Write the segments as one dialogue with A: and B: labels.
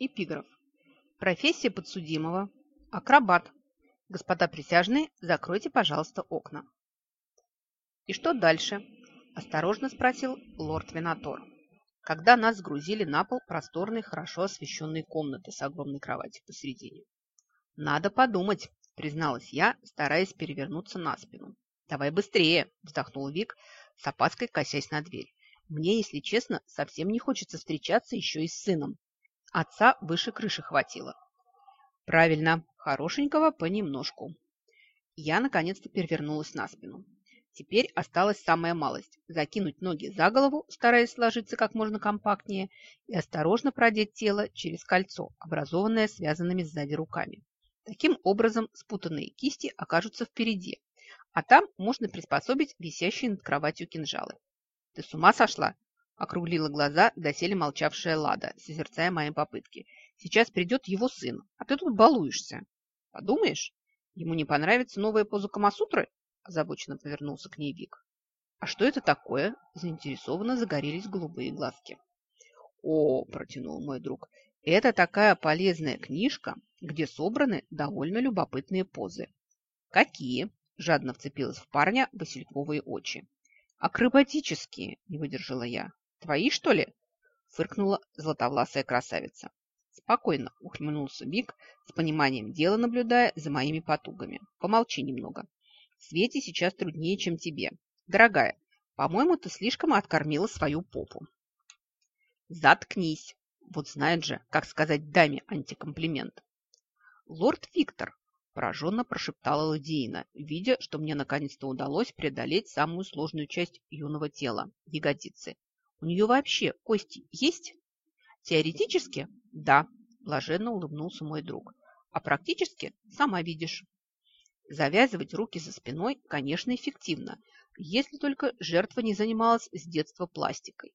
A: Эпиграф. Профессия подсудимого. Акробат. Господа присяжные, закройте, пожалуйста, окна. И что дальше? Осторожно спросил лорд Винатор, когда нас сгрузили на пол просторной, хорошо освещенной комнаты с огромной кроватью посередине. Надо подумать, призналась я, стараясь перевернуться на спину. «Давай быстрее!» – вздохнул Вик, с опаской косясь на дверь. «Мне, если честно, совсем не хочется встречаться еще и с сыном. Отца выше крыши хватило». «Правильно, хорошенького понемножку». Я, наконец-то, перевернулась на спину. Теперь осталась самая малость – закинуть ноги за голову, стараясь сложиться как можно компактнее, и осторожно продеть тело через кольцо, образованное связанными сзади руками. Таким образом, спутанные кисти окажутся впереди, а там можно приспособить висящие над кроватью кинжалы. «Ты с ума сошла?» – округлила глаза доселе молчавшая Лада, созерцая мои попытки. «Сейчас придет его сын, а ты тут балуешься. Подумаешь, ему не понравится новая поза Камасутры?» – озабоченно повернулся к ней Вик. «А что это такое?» – заинтересованно загорелись голубые глазки. «О!» – протянул мой друг. «Это такая полезная книжка, где собраны довольно любопытные позы. Какие? Жадно вцепилась в парня васильковые очи. Акробатические, не выдержала я. Твои, что ли? Фыркнула златовласая красавица. Спокойно ухмыльнулся Бик, с пониманием дела наблюдая за моими потугами. Помолчи немного. Свете сейчас труднее, чем тебе. Дорогая, по-моему, ты слишком откормила свою попу. Заткнись. Вот знает же, как сказать даме антикомплимент. «Лорд Виктор!» – пораженно прошептала Ладеина, видя, что мне наконец-то удалось преодолеть самую сложную часть юного тела – ягодицы. «У нее вообще кости есть?» «Теоретически – да», – блаженно улыбнулся мой друг. «А практически – сама видишь». Завязывать руки за спиной, конечно, эффективно, если только жертва не занималась с детства пластикой.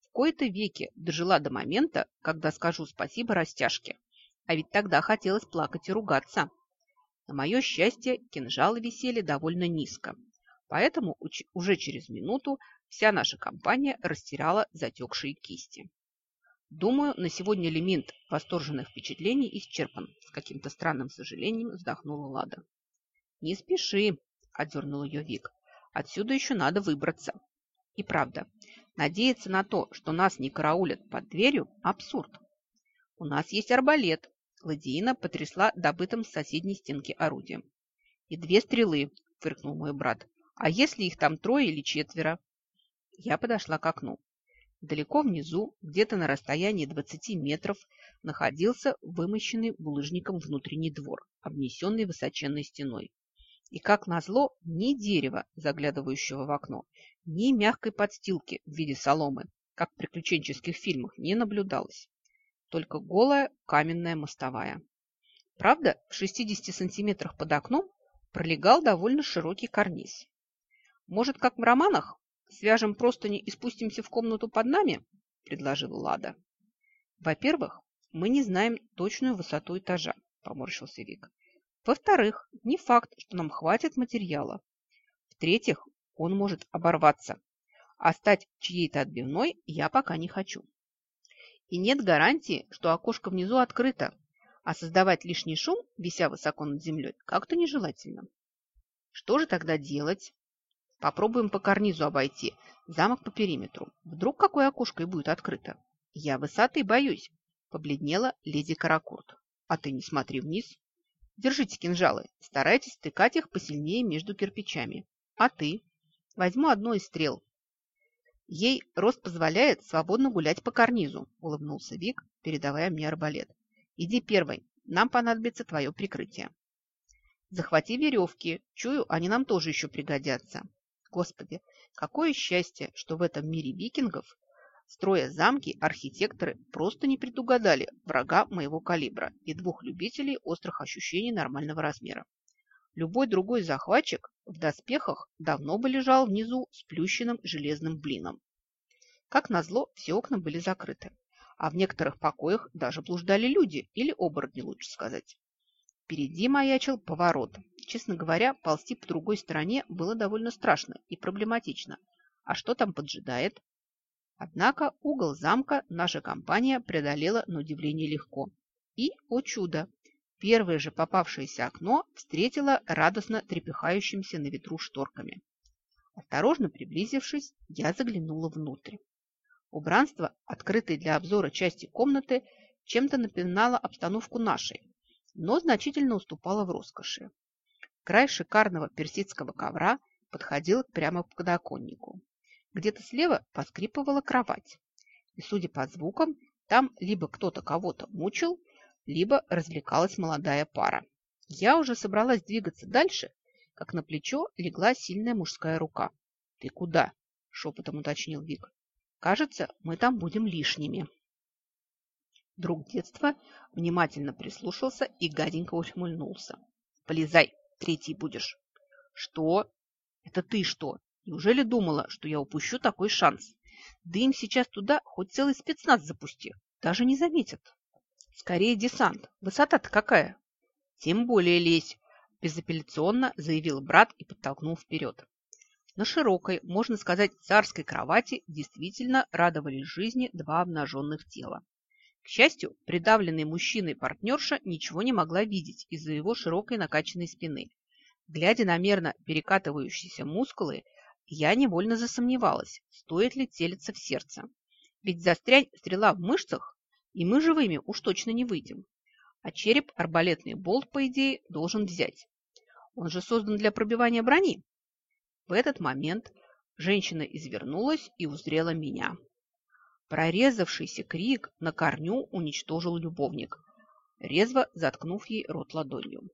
A: В кои-то веки дожила до момента, когда скажу спасибо растяжке. А ведь тогда хотелось плакать и ругаться. На мое счастье, кинжалы висели довольно низко. Поэтому уже через минуту вся наша компания растирала затекшие кисти. Думаю, на сегодня лимит восторженных впечатлений исчерпан. С каким-то странным сожалением вздохнула Лада. Не спеши, отдернул ее Вик. Отсюда еще надо выбраться. И правда, надеяться на то, что нас не караулят под дверью – абсурд. У нас есть арбалет, Ладиина потрясла добытым с соседней стенки орудием. «И две стрелы», – фыркнул мой брат. «А если их там трое или четверо?» Я подошла к окну. Далеко внизу, где-то на расстоянии 20 метров, находился вымощенный булыжником внутренний двор, обнесенный высоченной стеной. И, как назло, ни дерева, заглядывающего в окно, ни мягкой подстилки в виде соломы, как в приключенческих фильмах, не наблюдалось только голая каменная мостовая. Правда, в 60 сантиметрах под окном пролегал довольно широкий карниз. «Может, как в романах, свяжем простыни и спустимся в комнату под нами?» – предложила Лада. «Во-первых, мы не знаем точную высоту этажа», – поморщился Вик. «Во-вторых, не факт, что нам хватит материала. В-третьих, он может оборваться, а стать чьей-то отбивной я пока не хочу. И нет гарантии, что окошко внизу открыто, а создавать лишний шум, вися высоко над землей, как-то нежелательно. Что же тогда делать? Попробуем по карнизу обойти, замок по периметру. Вдруг какое окошко и будет открыто? Я высоты боюсь, побледнела леди Каракурт. А ты не смотри вниз. Держите кинжалы, старайтесь стыкать их посильнее между кирпичами. А ты? Возьму одну из стрел, Ей рост позволяет свободно гулять по карнизу, улыбнулся Вик, передавая мне арбалет. Иди первой, нам понадобится твое прикрытие. Захвати веревки, чую, они нам тоже еще пригодятся. Господи, какое счастье, что в этом мире викингов, строя замки, архитекторы просто не предугадали врага моего калибра и двух любителей острых ощущений нормального размера. Любой другой захватчик в доспехах давно бы лежал внизу с плющенным железным блином. Как назло, все окна были закрыты, а в некоторых покоях даже блуждали люди, или оборотни, лучше сказать. Впереди маячил поворот. Честно говоря, ползти по другой стороне было довольно страшно и проблематично. А что там поджидает? Однако угол замка наша компания преодолела на удивление легко. И, о чудо, первое же попавшееся окно встретило радостно трепыхающимся на ветру шторками. Осторожно приблизившись, я заглянула внутрь. Убранство, открытой для обзора части комнаты, чем-то напоминало обстановку нашей, но значительно уступало в роскоши. Край шикарного персидского ковра подходил прямо к подоконнику. Где-то слева поскрипывала кровать. И, судя по звукам, там либо кто-то кого-то мучил, либо развлекалась молодая пара. Я уже собралась двигаться дальше, как на плечо легла сильная мужская рука. «Ты куда?» – шепотом уточнил Вик. Кажется, мы там будем лишними. Друг детства внимательно прислушался и гаденько ухмыльнулся. Полезай, третий будешь. Что? Это ты что? Неужели думала, что я упущу такой шанс? Да им сейчас туда хоть целый спецназ запусти. Даже не заметят. Скорее десант. Высота-то какая? Тем более лезь, безапелляционно заявил брат и подтолкнул вперед. На широкой, можно сказать, царской кровати действительно радовались жизни два обнаженных тела. К счастью, придавленный мужчиной партнерша ничего не могла видеть из-за его широкой накачанной спины. Глядя на мерно перекатывающиеся мускулы, я невольно засомневалась, стоит ли целиться в сердце. Ведь застрянь стрела в мышцах, и мы живыми уж точно не выйдем. А череп арбалетный болт, по идее, должен взять. Он же создан для пробивания брони. В этот момент женщина извернулась и узрела меня. Прорезавшийся крик на корню уничтожил любовник, резво заткнув ей рот ладонью.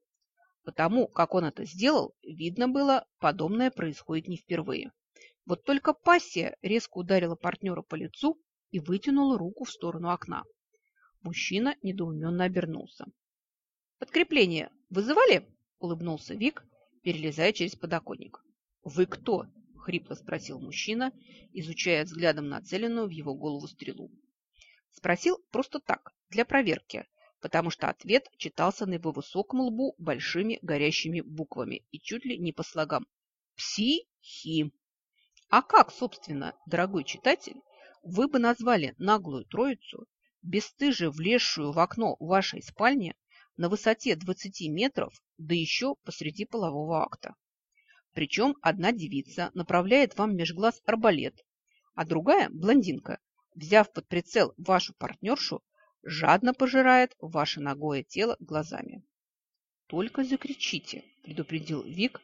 A: Потому, как он это сделал, видно было, подобное происходит не впервые. Вот только пассия резко ударила партнера по лицу и вытянула руку в сторону окна. Мужчина недоуменно обернулся. «Подкрепление вызывали?» – улыбнулся Вик, перелезая через подоконник. «Вы кто?» – хрипло спросил мужчина, изучая взглядом нацеленную в его голову стрелу. Спросил просто так, для проверки, потому что ответ читался на его высоком лбу большими горящими буквами и чуть ли не по слогам. Пси-хи. А как, собственно, дорогой читатель, вы бы назвали наглую троицу, бесстыже влезшую в окно вашей спальни на высоте 20 метров, да еще посреди полового акта? Причем одна девица направляет вам меж глаз арбалет, а другая, блондинка, взяв под прицел вашу партнершу, жадно пожирает ваше ногое тело глазами. «Только закричите», – предупредил Вик,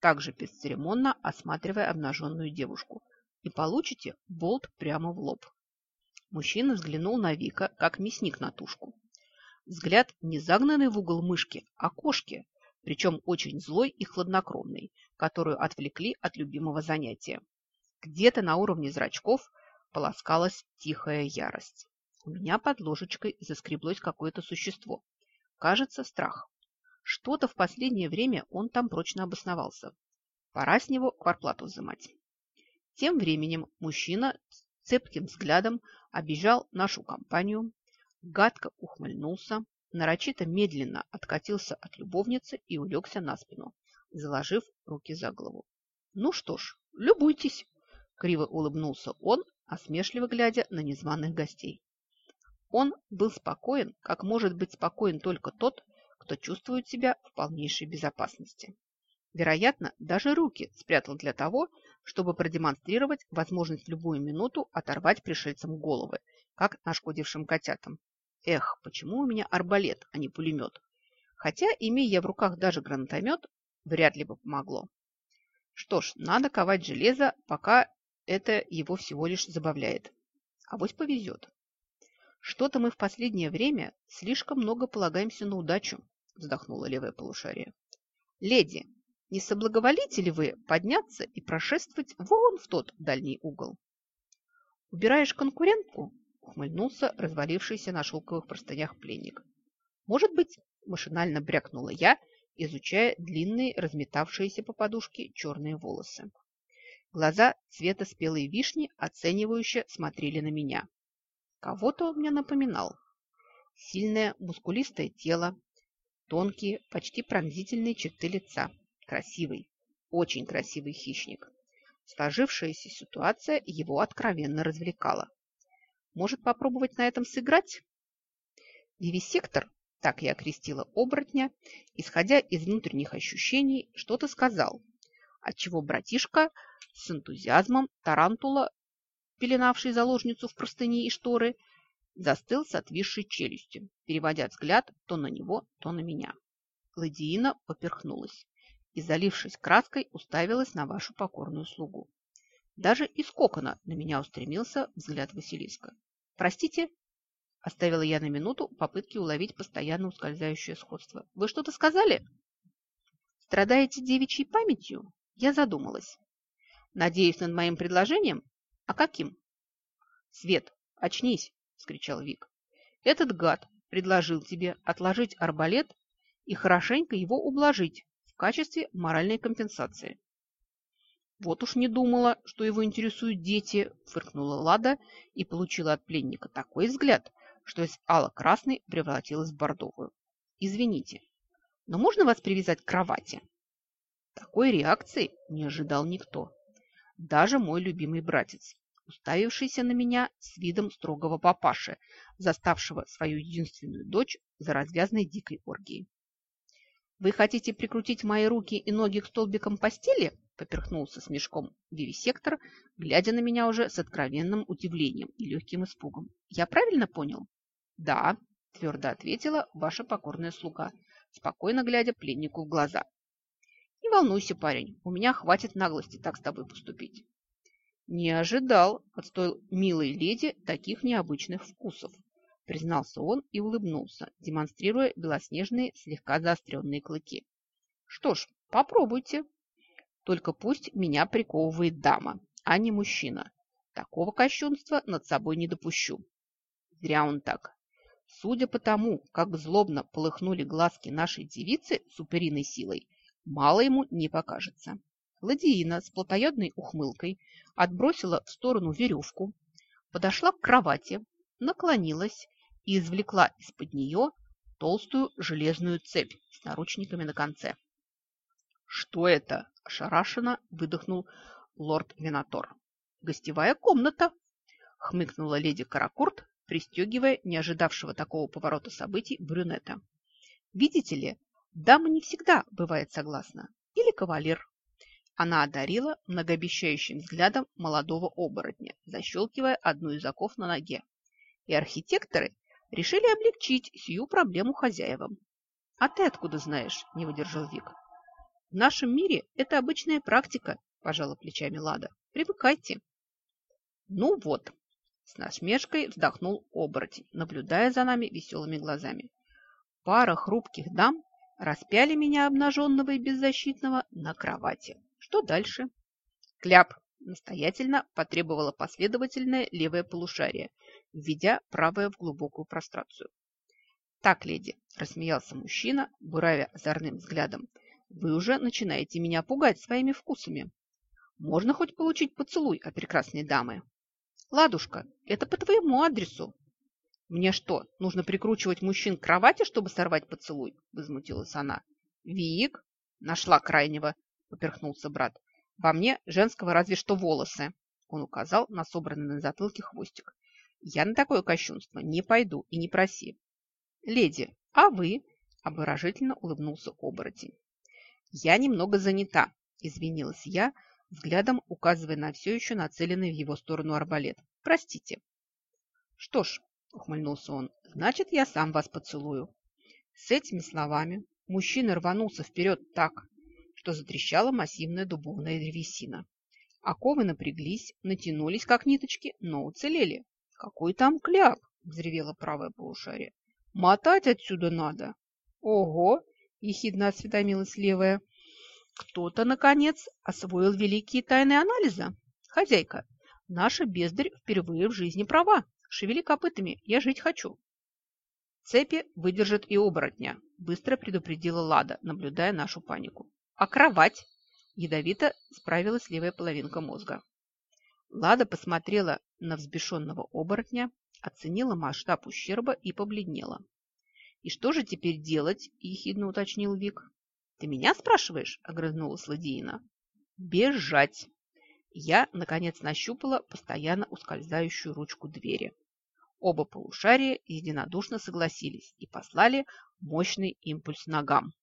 A: также бесцеремонно осматривая обнаженную девушку, и получите болт прямо в лоб. Мужчина взглянул на Вика, как мясник на тушку. Взгляд не загнанный в угол мышки, а кошки, причем очень злой и хладнокровный, которую отвлекли от любимого занятия. Где-то на уровне зрачков полоскалась тихая ярость. У меня под ложечкой заскреблось какое-то существо. Кажется, страх. Что-то в последнее время он там прочно обосновался. Пора с него кварплату взимать. Тем временем мужчина цепким взглядом обижал нашу компанию, гадко ухмыльнулся, нарочито медленно откатился от любовницы и улегся на спину, заложив руки за голову. «Ну что ж, любуйтесь!» – криво улыбнулся он, осмешливо глядя на незваных гостей. Он был спокоен, как может быть спокоен только тот, кто чувствует себя в полнейшей безопасности. Вероятно, даже руки спрятал для того, чтобы продемонстрировать возможность любую минуту оторвать пришельцам головы, как нашкодившим котятам. Эх, почему у меня арбалет, а не пулемет? Хотя, имея в руках даже гранатомет, вряд ли бы помогло. Что ж, надо ковать железо, пока это его всего лишь забавляет. А вот повезет. Что-то мы в последнее время слишком много полагаемся на удачу, вздохнула левое полушарие. Леди, не соблаговолите ли вы подняться и прошествовать вон в тот дальний угол? Убираешь конкурентку, ухмыльнулся развалившийся на шелковых простынях пленник. «Может быть», – машинально брякнула я, изучая длинные, разметавшиеся по подушке черные волосы. Глаза цвета спелой вишни оценивающе смотрели на меня. Кого-то он мне напоминал. Сильное, мускулистое тело, тонкие, почти пронзительные черты лица. Красивый, очень красивый хищник. Сложившаяся ситуация его откровенно развлекала. Может попробовать на этом сыграть? Вивисектор, так я окрестила оборотня, исходя из внутренних ощущений, что-то сказал, отчего братишка с энтузиазмом тарантула, пеленавший заложницу в простыни и шторы, застыл с отвисшей челюстью, переводя взгляд то на него, то на меня. Ладиина поперхнулась и, залившись краской, уставилась на вашу покорную слугу. Даже из кокона на меня устремился взгляд Василиска. «Простите?» – оставила я на минуту попытки уловить постоянно ускользающее сходство. «Вы что-то сказали?» «Страдаете девичьей памятью?» Я задумалась. «Надеюсь над моим предложением? А каким?» «Свет, очнись!» – вскричал Вик. «Этот гад предложил тебе отложить арбалет и хорошенько его ублажить в качестве моральной компенсации. «Вот уж не думала, что его интересуют дети», – фыркнула Лада и получила от пленника такой взгляд, что из ало-красной превратилась в бордовую. «Извините, но можно вас привязать к кровати?» Такой реакции не ожидал никто. Даже мой любимый братец, уставившийся на меня с видом строгого папаши, заставшего свою единственную дочь за развязной дикой оргией. «Вы хотите прикрутить мои руки и ноги к столбикам постели?» – поперхнулся с мешком вивисектор, глядя на меня уже с откровенным удивлением и легким испугом. «Я правильно понял?» «Да», – твердо ответила ваша покорная слуга, спокойно глядя пленнику в глаза. «Не волнуйся, парень, у меня хватит наглости так с тобой поступить». Не ожидал от столь милой леди таких необычных вкусов признался он и улыбнулся, демонстрируя белоснежные, слегка заостренные клыки. Что ж, попробуйте. Только пусть меня приковывает дама, а не мужчина. Такого кощунства над собой не допущу. Зря он так. Судя по тому, как злобно полыхнули глазки нашей девицы с упериной силой, мало ему не покажется. Ладиина с плотоядной ухмылкой отбросила в сторону веревку, подошла к кровати, наклонилась и извлекла из-под нее толстую железную цепь с наручниками на конце. «Что это?» – ошарашенно выдохнул лорд Винатор. «Гостевая комната!» – хмыкнула леди Каракурт, пристегивая не ожидавшего такого поворота событий брюнета. «Видите ли, дама не всегда бывает согласна. Или кавалер». Она одарила многообещающим взглядом молодого оборотня, защелкивая одну из оков на ноге. И архитекторы решили облегчить сию проблему хозяевам. «А ты откуда знаешь?» – не выдержал Вик. «В нашем мире это обычная практика», – пожала плечами Лада. «Привыкайте». «Ну вот», – с насмешкой вздохнул оборотень, наблюдая за нами веселыми глазами. «Пара хрупких дам распяли меня обнаженного и беззащитного на кровати. Что дальше?» «Кляп!» – настоятельно потребовала последовательное левое полушарие – введя правое в глубокую прострацию. «Так, леди», – рассмеялся мужчина, буравя озорным взглядом, – «вы уже начинаете меня пугать своими вкусами. Можно хоть получить поцелуй от прекрасной дамы?» «Ладушка, это по твоему адресу». «Мне что, нужно прикручивать мужчин к кровати, чтобы сорвать поцелуй?» – возмутилась она. «Вик?» – нашла крайнего, – поперхнулся брат. «Во мне женского разве что волосы». Он указал на собранный на затылке хвостик. Я на такое кощунство не пойду и не проси. Леди, а вы? Обворожительно улыбнулся оборотень. Я немного занята, извинилась я, взглядом указывая на все еще нацеленный в его сторону арбалет. Простите. Что ж, ухмыльнулся он, значит, я сам вас поцелую. С этими словами мужчина рванулся вперед так, что затрещала массивная дубовная древесина. Оковы напряглись, натянулись, как ниточки, но уцелели. «Какой там кляп?» – взревело правое полушарие. «Мотать отсюда надо!» «Ого!» – ехидно осведомилась левая. «Кто-то, наконец, освоил великие тайны анализа. Хозяйка, наша бездарь впервые в жизни права. Шевели копытами, я жить хочу». «Цепи выдержат и оборотня», – быстро предупредила Лада, наблюдая нашу панику. «А кровать?» – ядовито справилась левая половинка мозга. Лада посмотрела на взбешенного оборотня, оценила масштаб ущерба и побледнела. «И что же теперь делать?» – ехидно уточнил Вик. «Ты меня спрашиваешь?» – огрызнулась Ладиина. «Бежать!» Я, наконец, нащупала постоянно ускользающую ручку двери. Оба полушария единодушно согласились и послали мощный импульс ногам.